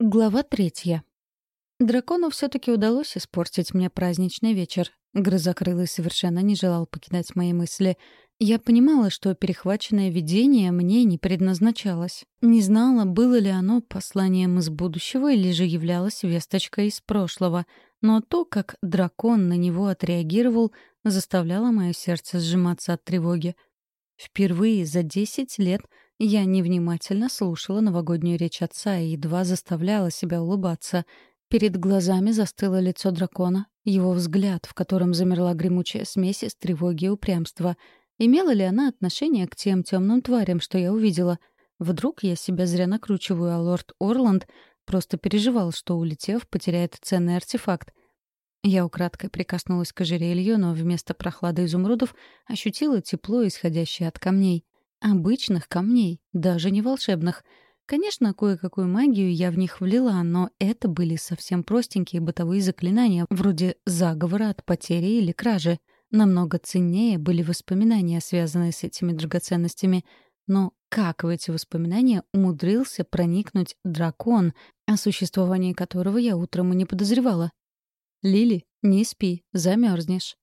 Глава третья. Дракону все-таки удалось испортить мне праздничный вечер. Грозокрылый совершенно не желал покидать мои мысли. Я понимала, что перехваченное видение мне не предназначалось. Не знала, было ли оно посланием из будущего или же являлось весточкой из прошлого. Но то, как дракон на него отреагировал, заставляло мое сердце сжиматься от тревоги. Впервые за десять лет — я невнимательно слушала новогоднюю речь отца и едва заставляла себя улыбаться. Перед глазами застыло лицо дракона, его взгляд, в котором замерла гремучая смесь из тревоги и упрямства. Имела ли она отношение к тем темным тварям, что я увидела? Вдруг я себя зря накручиваю, а лорд Орланд просто переживал, что, улетев, потеряет ценный артефакт. Я украдкой прикоснулась к ожерелью, но вместо прохлады изумрудов ощутила тепло, исходящее от камней. Обычных камней, даже не волшебных. Конечно, кое-какую магию я в них влила, но это были совсем простенькие бытовые заклинания, вроде заговора от потери или кражи. Намного ценнее были воспоминания, связанные с этими драгоценностями. Но как в эти воспоминания умудрился проникнуть дракон, о существовании которого я утром и не подозревала? «Лили, не спи, замерзнешь.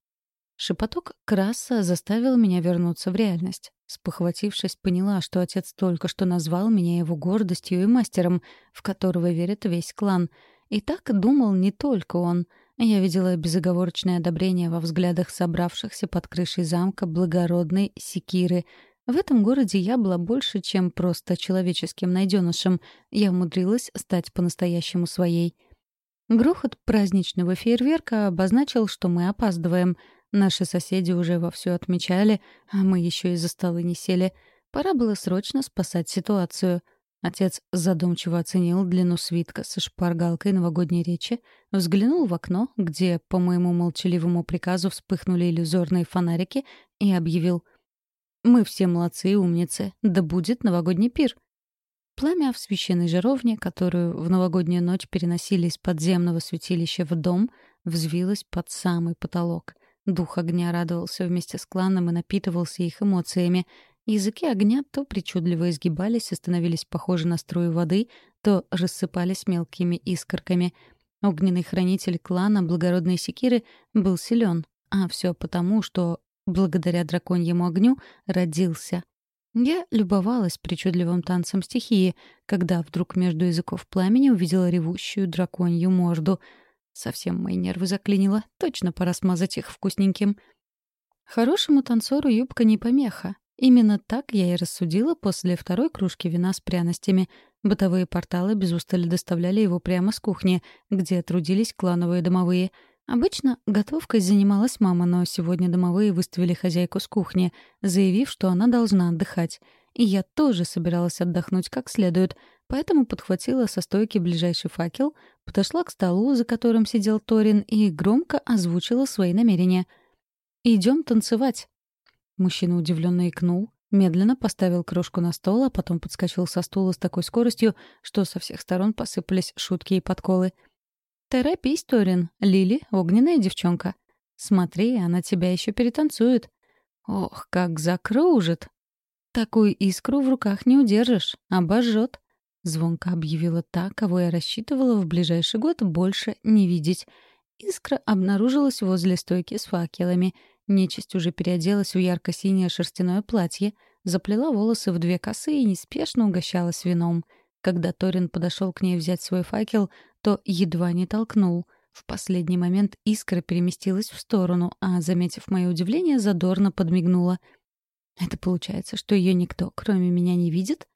Шепоток краса заставил меня вернуться в реальность. Спохватившись, поняла, что отец только что назвал меня его гордостью и мастером, в которого верит весь клан. И так думал не только он. Я видела безоговорочное одобрение во взглядах собравшихся под крышей замка благородной секиры. В этом городе я была больше, чем просто человеческим найденышем. Я умудрилась стать по-настоящему своей. Грохот праздничного фейерверка обозначил, что мы опаздываем — Наши соседи уже вовсю отмечали, а мы еще и за столы не сели. Пора было срочно спасать ситуацию. Отец задумчиво оценил длину свитка со шпаргалкой новогодней речи, взглянул в окно, где, по моему молчаливому приказу, вспыхнули иллюзорные фонарики, и объявил «Мы все молодцы и умницы, да будет новогодний пир!» Пламя в священной жаровне, которую в новогоднюю ночь переносили из подземного святилища в дом, взвилось под самый потолок — Дух огня радовался вместе с кланом и напитывался их эмоциями. Языки огня то причудливо изгибались и становились похожи на струю воды, то рассыпались мелкими искорками. Огненный хранитель клана благородной секиры был силен, а все потому, что благодаря драконьему огню родился. Я любовалась причудливым танцем стихии, когда вдруг между языков пламени увидела ревущую драконью морду — Совсем мои нервы заклинило. Точно пора смазать их вкусненьким. Хорошему танцору юбка не помеха. Именно так я и рассудила после второй кружки вина с пряностями. Бытовые порталы без устали доставляли его прямо с кухни, где трудились клановые домовые. Обычно готовкой занималась мама, но сегодня домовые выставили хозяйку с кухни, заявив, что она должна отдыхать. И я тоже собиралась отдохнуть как следует — поэтому подхватила со стойки ближайший факел, подошла к столу, за которым сидел Торин, и громко озвучила свои намерения. «Идем танцевать». Мужчина удивленно икнул, медленно поставил кружку на стол, а потом подскочил со стула с такой скоростью, что со всех сторон посыпались шутки и подколы. «Торопись, Торин, Лили — огненная девчонка. Смотри, она тебя еще перетанцует. Ох, как закружит! Такую искру в руках не удержишь, обожжет. Звонко объявила та, кого я рассчитывала в ближайший год больше не видеть. Искра обнаружилась возле стойки с факелами. Нечисть уже переоделась в ярко-синее шерстяное платье, заплела волосы в две косы и неспешно угощалась вином. Когда Торин подошел к ней взять свой факел, то едва не толкнул. В последний момент искра переместилась в сторону, а, заметив мое удивление, задорно подмигнула. «Это получается, что ее никто, кроме меня, не видит?»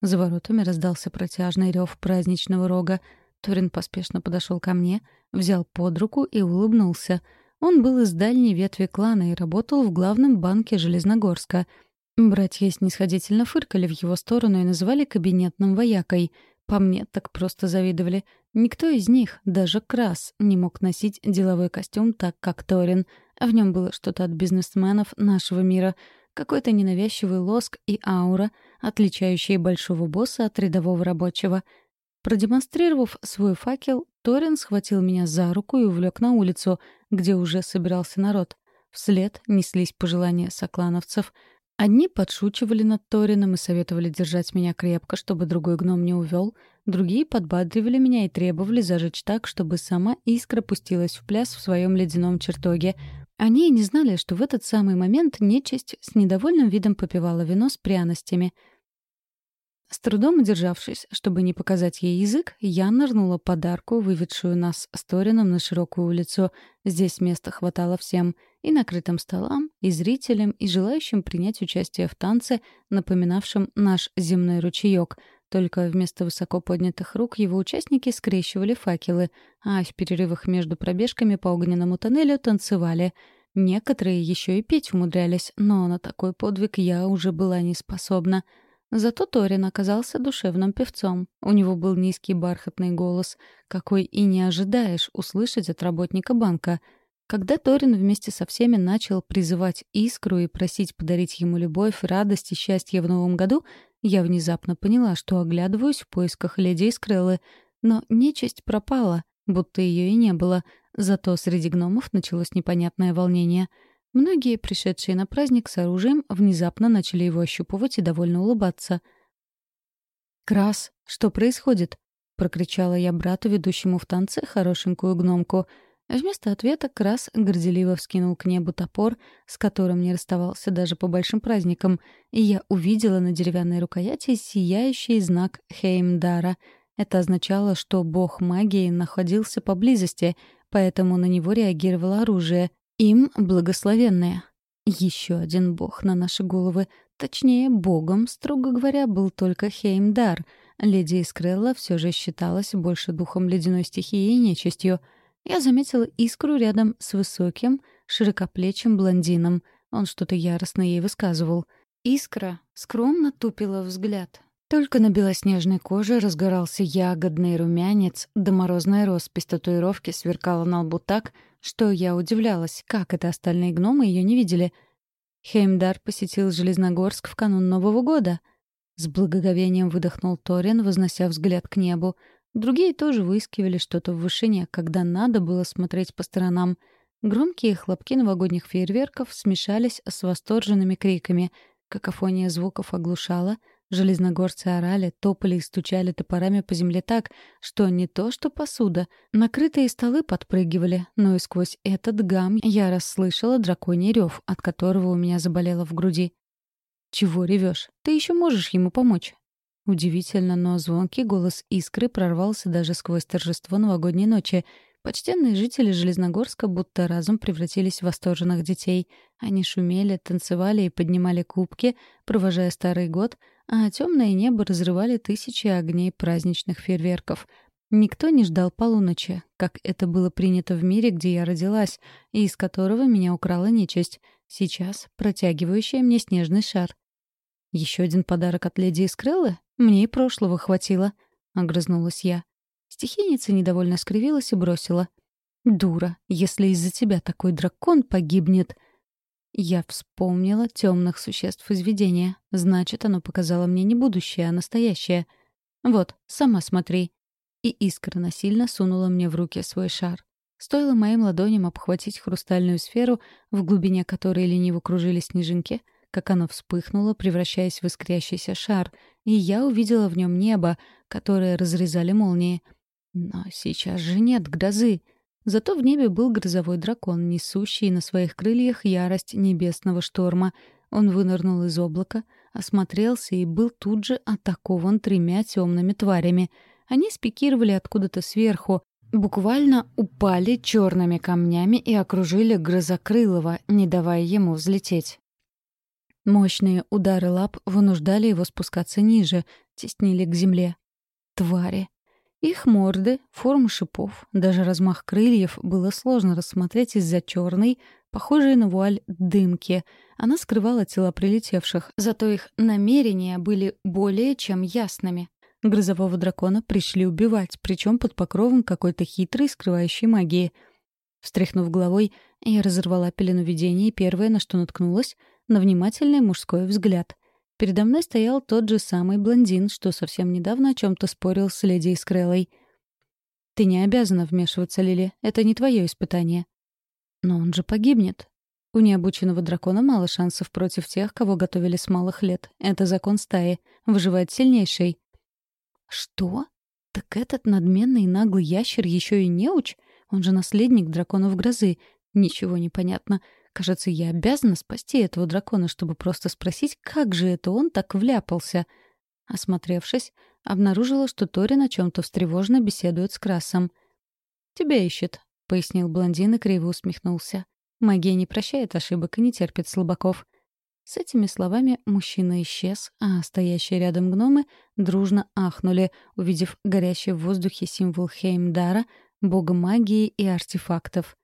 За воротами раздался протяжный рев праздничного рога. Торин поспешно подошел ко мне, взял под руку и улыбнулся. Он был из дальней ветви клана и работал в главном банке Железногорска. Братья снисходительно фыркали в его сторону и называли кабинетным воякой. По мне так просто завидовали. Никто из них, даже Крас, не мог носить деловой костюм так, как Торин. В нем было что-то от бизнесменов нашего мира — какой-то ненавязчивый лоск и аура, отличающие большого босса от рядового рабочего. Продемонстрировав свой факел, Торин схватил меня за руку и увлек на улицу, где уже собирался народ. Вслед неслись пожелания соклановцев. Одни подшучивали над Торином и советовали держать меня крепко, чтобы другой гном не увел, другие подбадривали меня и требовали зажечь так, чтобы сама искра пустилась в пляс в своем ледяном чертоге. Они и не знали, что в этот самый момент нечисть с недовольным видом попивала вино с пряностями — с трудом удержавшись, чтобы не показать ей язык, я нырнула подарку, выведшую нас с Торином на широкую улицу. Здесь места хватало всем — и накрытым столам, и зрителям, и желающим принять участие в танце, напоминавшем наш земной ручеёк. Только вместо высоко поднятых рук его участники скрещивали факелы, а в перерывах между пробежками по огненному тоннелю танцевали. Некоторые еще и петь умудрялись, но на такой подвиг я уже была не способна — Зато Торин оказался душевным певцом. У него был низкий бархатный голос, какой и не ожидаешь услышать от работника банка. Когда Торин вместе со всеми начал призывать искру и просить подарить ему любовь, радость и счастье в новом году, я внезапно поняла, что оглядываюсь в поисках леди Искреллы. Но нечисть пропала, будто ее и не было. Зато среди гномов началось непонятное волнение — Многие, пришедшие на праздник с оружием, внезапно начали его ощупывать и довольно улыбаться. «Крас, что происходит?» — прокричала я брату, ведущему в танце, хорошенькую гномку. Вместо ответа Крас горделиво вскинул к небу топор, с которым не расставался даже по большим праздникам, и я увидела на деревянной рукояти сияющий знак Хеймдара. Это означало, что бог магии находился поблизости, поэтому на него реагировало оружие — им благословенные. Еще один бог на наши головы. Точнее, богом, строго говоря, был только Хеймдар. Леди Искрелла все же считалась больше духом ледяной стихии и нечистью. Я заметила искру рядом с высоким, широкоплечим блондином. Он что-то яростно ей высказывал. Искра скромно тупила взгляд. Только на белоснежной коже разгорался ягодный румянец, да морозная роспись татуировки сверкала на лбу так, что я удивлялась, как это остальные гномы ее не видели. Хеймдар посетил Железногорск в канун Нового года. С благоговением выдохнул Торин, вознося взгляд к небу. Другие тоже выискивали что-то в вышине, когда надо было смотреть по сторонам. Громкие хлопки новогодних фейерверков смешались с восторженными криками. Какофония звуков оглушала — Железногорцы орали, топали и стучали топорами по земле так, что не то что посуда. Накрытые столы подпрыгивали, но и сквозь этот гам я расслышала драконий рев, от которого у меня заболело в груди. «Чего ревешь? Ты еще можешь ему помочь?» Удивительно, но звонкий голос искры прорвался даже сквозь торжество новогодней ночи. Почтенные жители Железногорска будто разом превратились в восторженных детей. Они шумели, танцевали и поднимали кубки, провожая старый год — а темное небо разрывали тысячи огней праздничных фейерверков. Никто не ждал полуночи, как это было принято в мире, где я родилась, и из которого меня украла нечисть, сейчас протягивающая мне снежный шар. Еще один подарок от леди Искреллы? Мне и прошлого хватило», — огрызнулась я. Стихийница недовольно скривилась и бросила. «Дура, если из-за тебя такой дракон погибнет...» Я вспомнила темных существ из видения. Значит, оно показало мне не будущее, а настоящее. Вот, сама смотри. И искра насильно сунула мне в руки свой шар. Стоило моим ладоням обхватить хрустальную сферу, в глубине которой лениво кружили снежинки, как оно вспыхнуло, превращаясь в искрящийся шар, и я увидела в нем небо, которое разрезали молнии. Но сейчас же нет грозы. Зато в небе был грозовой дракон, несущий на своих крыльях ярость небесного шторма. Он вынырнул из облака, осмотрелся и был тут же атакован тремя темными тварями. Они спикировали откуда-то сверху, буквально упали черными камнями и окружили Грозокрылова, не давая ему взлететь. Мощные удары лап вынуждали его спускаться ниже, теснили к земле. Твари. Их морды, форма шипов, даже размах крыльев было сложно рассмотреть из-за черной, похожей на вуаль дымки. Она скрывала тела прилетевших, зато их намерения были более чем ясными. Грозового дракона пришли убивать, причем под покровом какой-то хитрой, скрывающей магии. Встряхнув головой, я разорвала пелену видения и первое, на что наткнулась, на внимательный мужской взгляд. Передо мной стоял тот же самый блондин, что совсем недавно о чем-то спорил с леди Искреллой. «Ты не обязана вмешиваться, Лили. Это не твое испытание». «Но он же погибнет». У необученного дракона мало шансов против тех, кого готовили с малых лет. Это закон стаи. Выживает сильнейший. Что? Так этот надменный и наглый ящер еще и неуч? Он же наследник драконов грозы. Ничего не понятно. Кажется, я обязана спасти этого дракона, чтобы просто спросить, как же это он так вляпался. Осмотревшись, обнаружила, что Торин о чем-то встревожно беседует с Красом. «Тебя ищет», — пояснил блондин и криво усмехнулся. «Магия не прощает ошибок и не терпит слабаков». С этими словами мужчина исчез, а стоящие рядом гномы дружно ахнули, увидев горящий в воздухе символ Хеймдара, бога магии и артефактов.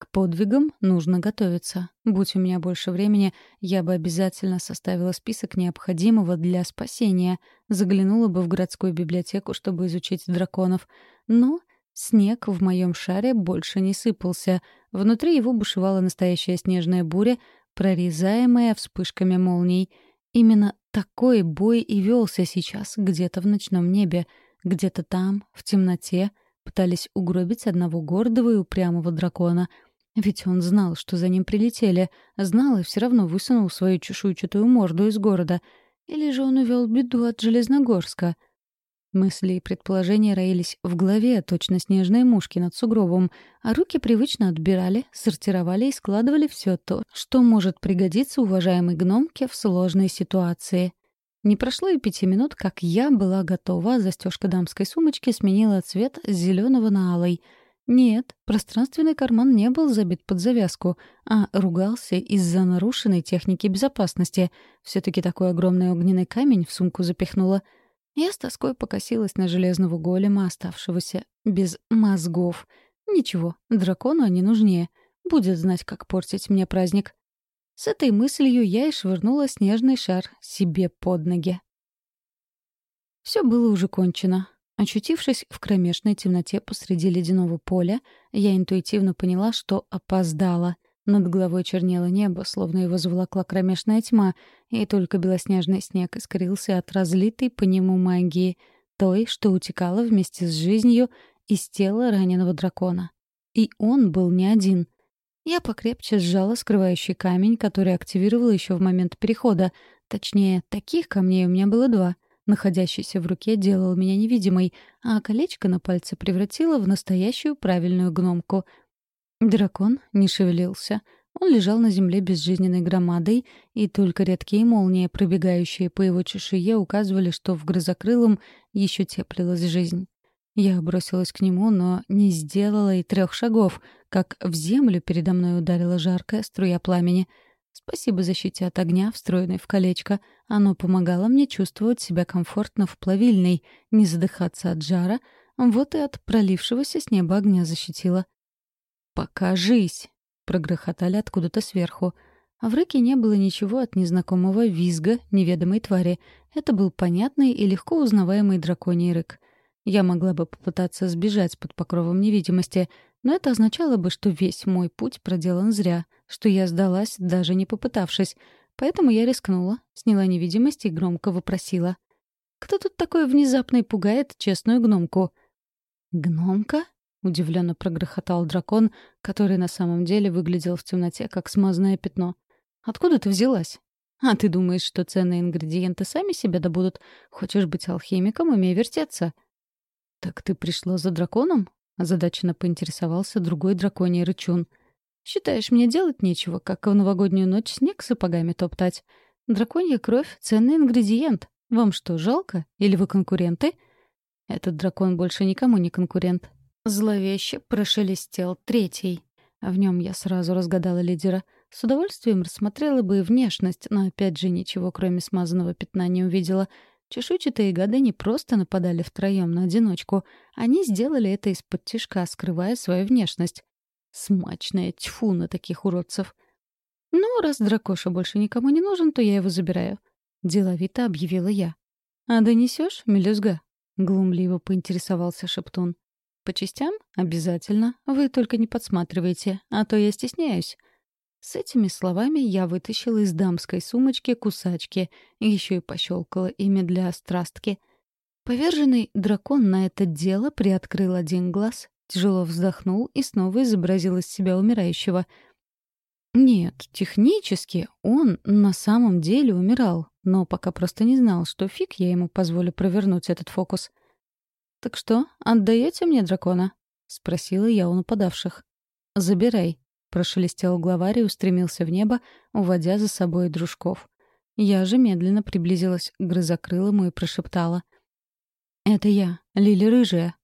К подвигам нужно готовиться. Будь у меня больше времени, я бы обязательно составила список необходимого для спасения, заглянула бы в городскую библиотеку, чтобы изучить драконов. Но снег в моем шаре больше не сыпался. Внутри его бушевала настоящая снежная буря, прорезаемая вспышками молний. Именно такой бой и велся сейчас где-то в ночном небе, где-то там, в темноте, пытались угробить одного гордого и упрямого дракона — ведь он знал, что за ним прилетели, знал и все равно высунул свою чешуйчатую морду из города. Или же он увел беду от Железногорска? Мысли и предположения роились в голове, точно снежные мушки над сугробом, а руки привычно отбирали, сортировали и складывали все то, что может пригодиться уважаемой гномке в сложной ситуации. Не прошло и пяти минут, как я была готова, а застежка дамской сумочки сменила цвет с зеленого на алый — нет, пространственный карман не был забит под завязку, а ругался из-за нарушенной техники безопасности. Все-таки такой огромный огненный камень в сумку запихнула. Я с тоской покосилась на железного голема, оставшегося без мозгов. Ничего, дракону они нужнее. Будет знать, как портить мне праздник. С этой мыслью я и швырнула снежный шар себе под ноги. Все было уже кончено. Очутившись в кромешной темноте посреди ледяного поля, я интуитивно поняла, что опоздала. Над головой чернело небо, словно его заволокла кромешная тьма, и только белоснежный снег искрился от разлитой по нему магии, той, что утекала вместе с жизнью из тела раненого дракона. И он был не один. Я покрепче сжала скрывающий камень, который активировала еще в момент перехода. Точнее, таких камней у меня было два — находящийся в руке, делал меня невидимой, а колечко на пальце превратило в настоящую правильную гномку. Дракон не шевелился. Он лежал на земле безжизненной громадой, и только редкие молнии, пробегающие по его чешуе, указывали, что в грозокрылом еще теплилась жизнь. Я бросилась к нему, но не сделала и трех шагов, как в землю передо мной ударила жаркая струя пламени — Спасибо защите от огня, встроенной в колечко. Оно помогало мне чувствовать себя комфортно в плавильной, не задыхаться от жара, вот и от пролившегося с неба огня защитило. «Покажись!» — прогрохотали откуда-то сверху. А в рыке не было ничего от незнакомого визга неведомой твари. Это был понятный и легко узнаваемый драконий рык. Я могла бы попытаться сбежать под покровом невидимости, но это означало бы, что весь мой путь проделан зря, что я сдалась, даже не попытавшись. Поэтому я рискнула, сняла невидимость и громко вопросила. «Кто тут такой внезапный пугает честную гномку?» «Гномка?» — удивленно прогрохотал дракон, который на самом деле выглядел в темноте, как смазанное пятно. «Откуда ты взялась?» «А ты думаешь, что ценные ингредиенты сами себя добудут? Хочешь быть алхимиком, умей вертеться». «Так ты пришла за драконом?» Озадаченно поинтересовался другой драконий рычун. «Считаешь, мне делать нечего, как в новогоднюю ночь снег сапогами топтать? Драконья кровь — ценный ингредиент. Вам что, жалко? Или вы конкуренты?» Этот дракон больше никому не конкурент. Зловеще прошелестел третий. В нем я сразу разгадала лидера. С удовольствием рассмотрела бы и внешность, но опять же ничего, кроме смазанного пятна, не увидела — Чешуйчатые гады не просто нападали втроем на одиночку. Они сделали это из-под тишка, скрывая свою внешность. Смачная тьфу на таких уродцев. «Ну, раз дракоша больше никому не нужен, то я его забираю», — деловито объявила я. «А донесешь, мелюзга?» — глумливо поинтересовался Шептун. «По частям? Обязательно. Вы только не подсматривайте, а то я стесняюсь». С этими словами я вытащила из дамской сумочки кусачки, еще и пощелкала ими для страстки. Поверженный дракон на это дело приоткрыл один глаз, тяжело вздохнул и снова изобразил из себя умирающего. Нет, технически он на самом деле умирал, но пока просто не знал, что фиг я ему позволю провернуть этот фокус. «Так что, отдаете мне дракона?» — спросила я у нападавших. «Забирай», — прошелестел главарь и устремился в небо, уводя за собой дружков. Я же медленно приблизилась к грызокрылому и прошептала. «Это я, Лили Рыжая».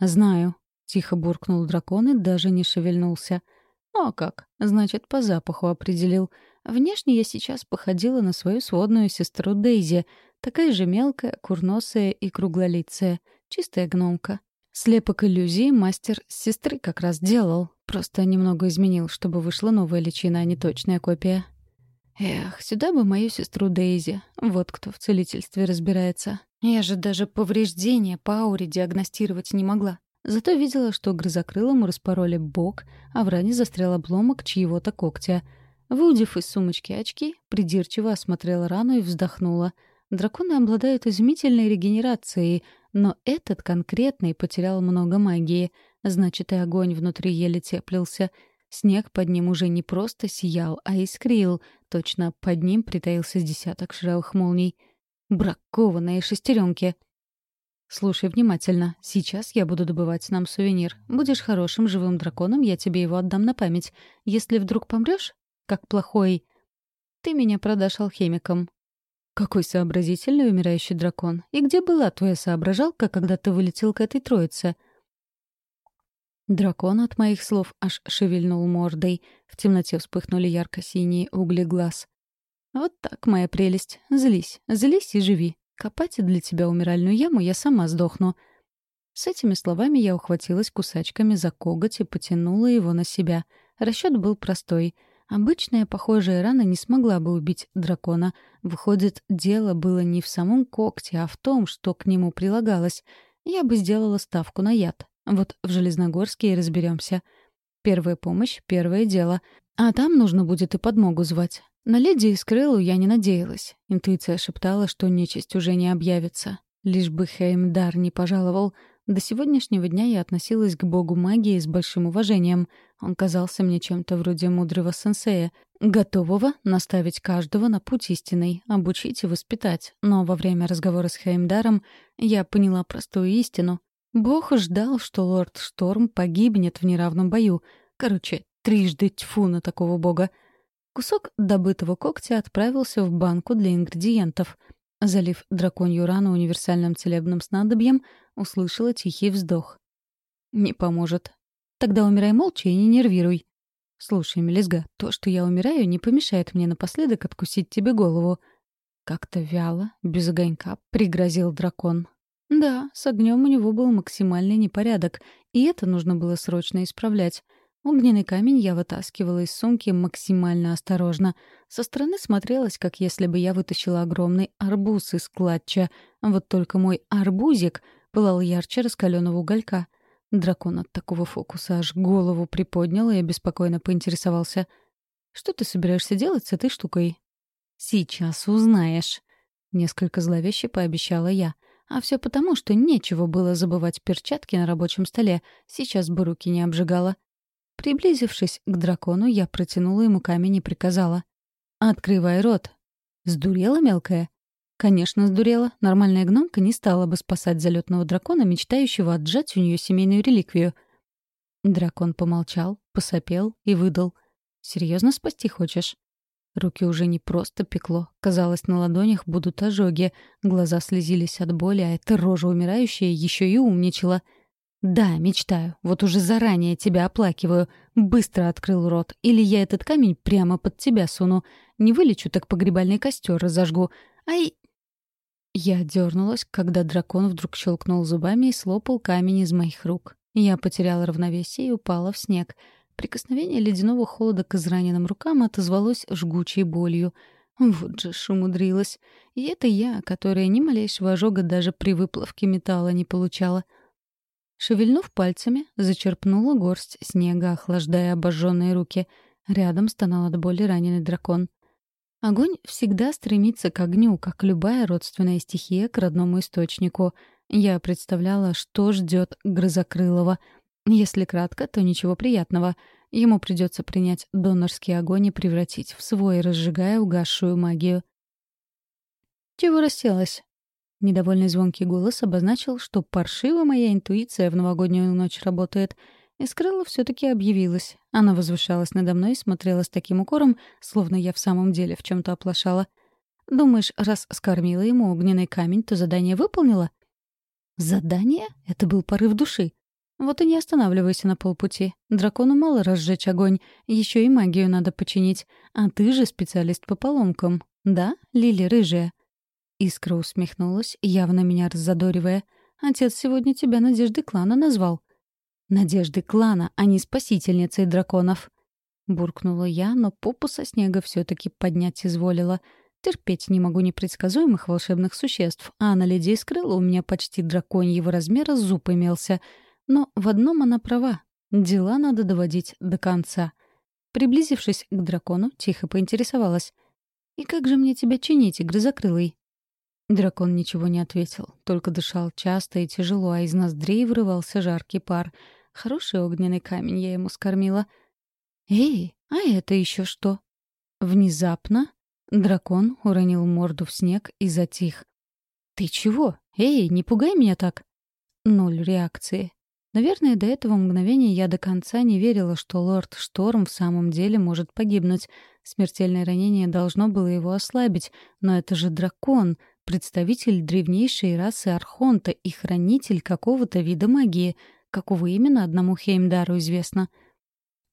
«Знаю», — тихо буркнул дракон и даже не шевельнулся. «Ну а как? Значит, по запаху определил. Внешне я сейчас походила на свою сводную сестру Дейзи, такая же мелкая, курносая и круглолицая, чистая гномка. Слепок иллюзии мастер с сестры как раз делал, просто немного изменил, чтобы вышла новая личина, а не точная копия. Эх, сюда бы мою сестру Дейзи, вот кто в целительстве разбирается. Я же даже повреждения по ауре диагностировать не могла. Зато видела, что грызокрылому распороли бок, а в ране застрял обломок чьего-то когтя. Выудив из сумочки очки, придирчиво осмотрела рану и вздохнула. Драконы обладают изумительной регенерацией, но этот конкретный потерял много магии. Значит, и огонь внутри еле теплился. Снег под ним уже не просто сиял, а искрил. Точно под ним притаился десяток шравых молний. Бракованные шестеренки — «Слушай внимательно. Сейчас я буду добывать нам сувенир. Будешь хорошим живым драконом, я тебе его отдам на память. Если вдруг помрёшь, как плохой, ты меня продашь алхимикам». «Какой сообразительный умирающий дракон. И где была твоя соображалка, когда ты вылетел к этой троице?» Дракон от моих слов аж шевельнул мордой. В темноте вспыхнули ярко-синие угли глаз. «Вот так, моя прелесть. Злись, злись и живи. Копать для тебя умиральную яму я сама сдохну». С этими словами я ухватилась кусачками за коготь и потянула его на себя. Расчет был простой. Обычная похожая рана не смогла бы убить дракона. Выходит, дело было не в самом когте, а в том, что к нему прилагалось. Я бы сделала ставку на яд. Вот в Железногорске и разберемся. Первая помощь — первое дело. А там нужно будет и подмогу звать. На леди Искрылу я не надеялась. Интуиция шептала, что нечисть уже не объявится. Лишь бы Хеймдар не пожаловал. До сегодняшнего дня я относилась к богу магии с большим уважением. Он казался мне чем-то вроде мудрого сенсея, готового наставить каждого на путь истинный, обучить и воспитать. Но во время разговора с Хеймдаром я поняла простую истину. Бог ждал, что лорд Шторм погибнет в неравном бою. Короче, трижды тьфу на такого бога. Кусок добытого когтя отправился в банку для ингредиентов. Залив драконью рану универсальным целебным снадобьем, услышала тихий вздох. «Не поможет. Тогда умирай молча и не нервируй. Слушай, Мелизга, то, что я умираю, не помешает мне напоследок откусить тебе голову». Как-то вяло, без огонька, пригрозил дракон. Да, с огнем у него был максимальный непорядок, и это нужно было срочно исправлять. Огненный камень я вытаскивала из сумки максимально осторожно. Со стороны смотрелось, как если бы я вытащила огромный арбуз из клатча. Вот только мой арбузик пылал ярче раскаленного уголька. Дракон от такого фокуса аж голову приподнял и беспокойно поинтересовался. «Что ты собираешься делать с этой штукой?» «Сейчас узнаешь», — несколько зловеще пообещала я. А все потому, что нечего было забывать перчатки на рабочем столе. Сейчас бы руки не обжигала. Приблизившись к дракону, я протянула ему камень и приказала. «Открывай рот». «Сдурела мелкая?» Конечно, сдурела. Нормальная гномка не стала бы спасать залетного дракона, мечтающего отжать у нее семейную реликвию. Дракон помолчал, посопел и выдал. «Серьезно спасти хочешь?» Руки уже не просто пекло. Казалось, на ладонях будут ожоги. Глаза слезились от боли, а эта рожа умирающая еще и умничала — «Да, мечтаю. Вот уже заранее тебя оплакиваю. Быстро открыл рот. Или я этот камень прямо под тебя суну. Не вылечу, так погребальный костер разожгу. Ай...» Я дернулась, когда дракон вдруг щелкнул зубами и слопал камень из моих рук. Я потеряла равновесие и упала в снег. Прикосновение ледяного холода к израненным рукам отозвалось жгучей болью. Вот же ж умудрилась. И это я, которая ни малейшего ожога даже при выплавке металла не получала — Шевельнув пальцами, зачерпнула горсть снега, охлаждая обожженные руки. Рядом стонал от боли раненый дракон. Огонь всегда стремится к огню, как любая родственная стихия к родному источнику. Я представляла, что ждет Грызокрылова. Если кратко, то ничего приятного. Ему придется принять донорский огонь и превратить в свой, разжигая угасшую магию. «Чего расселась?» Недовольный звонкий голос обозначил, что паршиво моя интуиция в новогоднюю ночь работает. Искрыла все таки объявилась. Она возвышалась надо мной и смотрела с таким укором, словно я в самом деле в чем то оплошала. «Думаешь, раз скормила ему огненный камень, то задание выполнила?» «Задание? Это был порыв души. Вот и не останавливайся на полпути. Дракону мало разжечь огонь, еще и магию надо починить. А ты же специалист по поломкам. Да, Лили рыжая?» Искра усмехнулась, явно меня раззадоривая. «Отец сегодня тебя Надеждой клана назвал». «Надежды клана, а не спасительницей драконов». Буркнула я, но попу со снега все таки поднять изволила. Терпеть не могу непредсказуемых волшебных существ, а на леди Искрыла у меня почти драконьего размера зуб имелся. Но в одном она права. Дела надо доводить до конца. Приблизившись к дракону, тихо поинтересовалась. «И как же мне тебя чинить, игрозакрылый?» Дракон ничего не ответил, только дышал часто и тяжело, а из ноздрей вырывался жаркий пар. Хороший огненный камень я ему скормила. «Эй, а это еще что?» Внезапно дракон уронил морду в снег и затих. «Ты чего? Эй, не пугай меня так!» Ноль реакции. Наверное, до этого мгновения я до конца не верила, что лорд Шторм в самом деле может погибнуть. Смертельное ранение должно было его ослабить, но это же дракон — представитель древнейшей расы Архонта и хранитель какого-то вида магии, какого именно одному Хеймдару известно.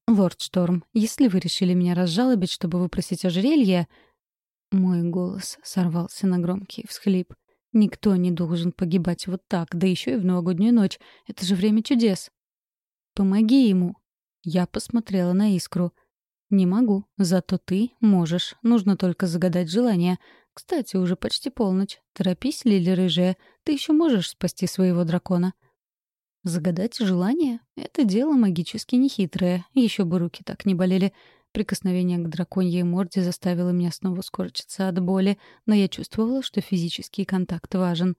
«Лорд Шторм, если вы решили меня разжалобить, чтобы выпросить ожерелье...» Мой голос сорвался на громкий всхлип. «Никто не должен погибать вот так, да еще и в новогоднюю ночь. Это же время чудес!» «Помоги ему!» Я посмотрела на искру. «Не могу, зато ты можешь. Нужно только загадать желание. Кстати, уже почти полночь. Торопись, Лили Рыжая. Ты еще можешь спасти своего дракона. Загадать желание — это дело магически нехитрое. Еще бы руки так не болели. Прикосновение к драконьей морде заставило меня снова скорчиться от боли, но я чувствовала, что физический контакт важен.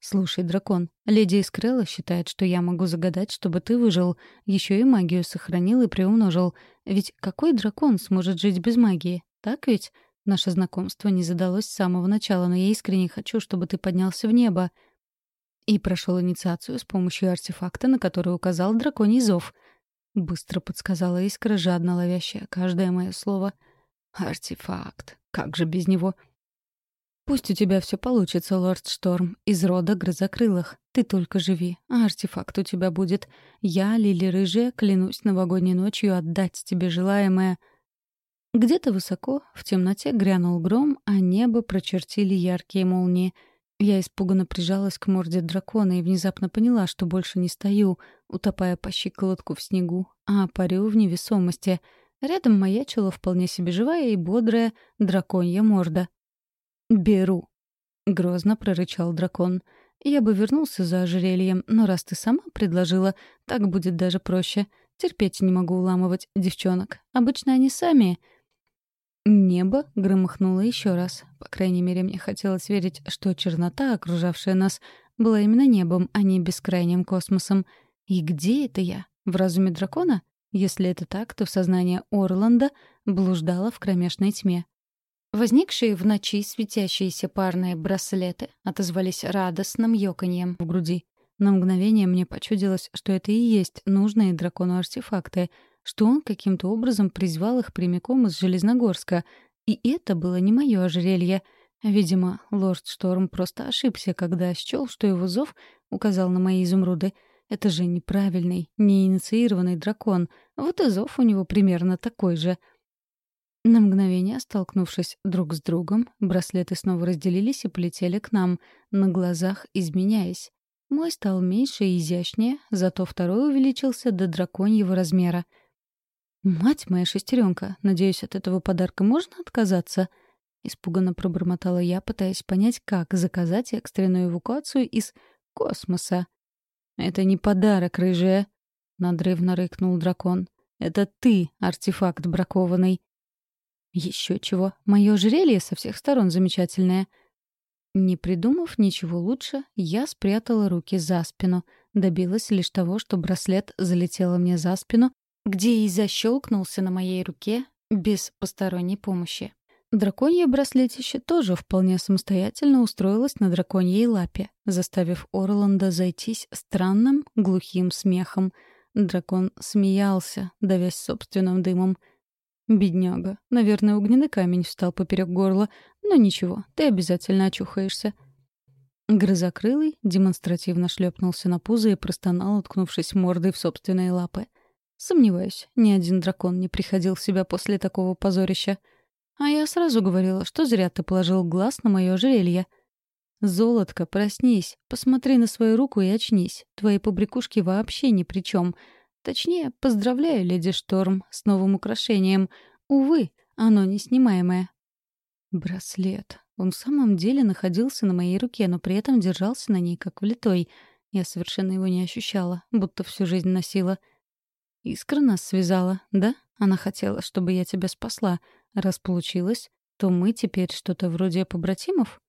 «Слушай, дракон, леди Искрелла считает, что я могу загадать, чтобы ты выжил, еще и магию сохранил и приумножил. Ведь какой дракон сможет жить без магии? Так ведь? Наше знакомство не задалось с самого начала, но я искренне хочу, чтобы ты поднялся в небо. И прошел инициацию с помощью артефакта, на который указал драконий зов. Быстро подсказала искра, жадно ловящая каждое мое слово. Артефакт. Как же без него? Пусть у тебя все получится, лорд Шторм, из рода грозокрылых. Ты только живи, а артефакт у тебя будет. Я, Лили Рыжая, клянусь новогодней ночью отдать тебе желаемое — где-то высоко, в темноте грянул гром, а небо прочертили яркие молнии. Я испуганно прижалась к морде дракона и внезапно поняла, что больше не стою, утопая по щиколотку в снегу, а парю в невесомости. Рядом маячила вполне себе живая и бодрая драконья морда. «Беру», — грозно прорычал дракон. «Я бы вернулся за ожерельем, но раз ты сама предложила, так будет даже проще. Терпеть не могу уламывать девчонок. Обычно они сами...» Небо громыхнуло еще раз. По крайней мере, мне хотелось верить, что чернота, окружавшая нас, была именно небом, а не бескрайним космосом. И где это я? В разуме дракона? Если это так, то в сознании Орланда блуждала в кромешной тьме. Возникшие в ночи светящиеся парные браслеты отозвались радостным ёканьем в груди. На мгновение мне почудилось, что это и есть нужные дракону артефакты — что он каким-то образом призвал их прямиком из Железногорска. И это было не мое ожерелье. Видимо, лорд Шторм просто ошибся, когда счел, что его зов указал на мои изумруды. Это же неправильный, неинициированный дракон. Вот и зов у него примерно такой же. На мгновение, столкнувшись друг с другом, браслеты снова разделились и полетели к нам, на глазах изменяясь. Мой стал меньше и изящнее, зато второй увеличился до драконьего размера — «Мать моя шестеренка, надеюсь, от этого подарка можно отказаться?» Испуганно пробормотала я, пытаясь понять, как заказать экстренную эвакуацию из космоса. «Это не подарок, рыжая!» — надрывно рыкнул дракон. «Это ты, артефакт бракованный!» «Еще чего! Мое ожерелье со всех сторон замечательное!» Не придумав ничего лучше, я спрятала руки за спину. Добилась лишь того, что браслет залетела мне за спину, где и защелкнулся на моей руке без посторонней помощи. Драконье браслетище тоже вполне самостоятельно устроилось на драконьей лапе, заставив Орланда зайтись странным глухим смехом. Дракон смеялся, давясь собственным дымом. «Бедняга. Наверное, огненный камень встал поперек горла. Но ничего, ты обязательно очухаешься». Грызокрылый демонстративно шлепнулся на пузо и простонал, уткнувшись мордой в собственные лапы. Сомневаюсь, ни один дракон не приходил в себя после такого позорища. А я сразу говорила, что зря ты положил глаз на мое ожерелье. «Золотко, проснись, посмотри на свою руку и очнись. Твои побрякушки вообще ни при чем. Точнее, поздравляю, леди Шторм, с новым украшением. Увы, оно неснимаемое». Браслет. Он в самом деле находился на моей руке, но при этом держался на ней как влитой. Я совершенно его не ощущала, будто всю жизнь носила. Искра нас связала, да? Она хотела, чтобы я тебя спасла. Раз получилось, то мы теперь что-то вроде побратимов?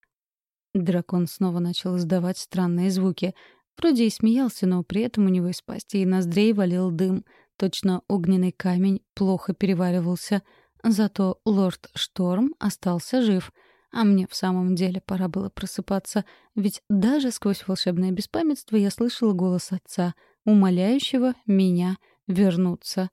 Дракон снова начал издавать странные звуки. Вроде и смеялся, но при этом у него из пасти и ноздрей валил дым. Точно огненный камень плохо переваривался. Зато лорд Шторм остался жив. А мне в самом деле пора было просыпаться, ведь даже сквозь волшебное беспамятство я слышала голос отца, умоляющего меня вернуться.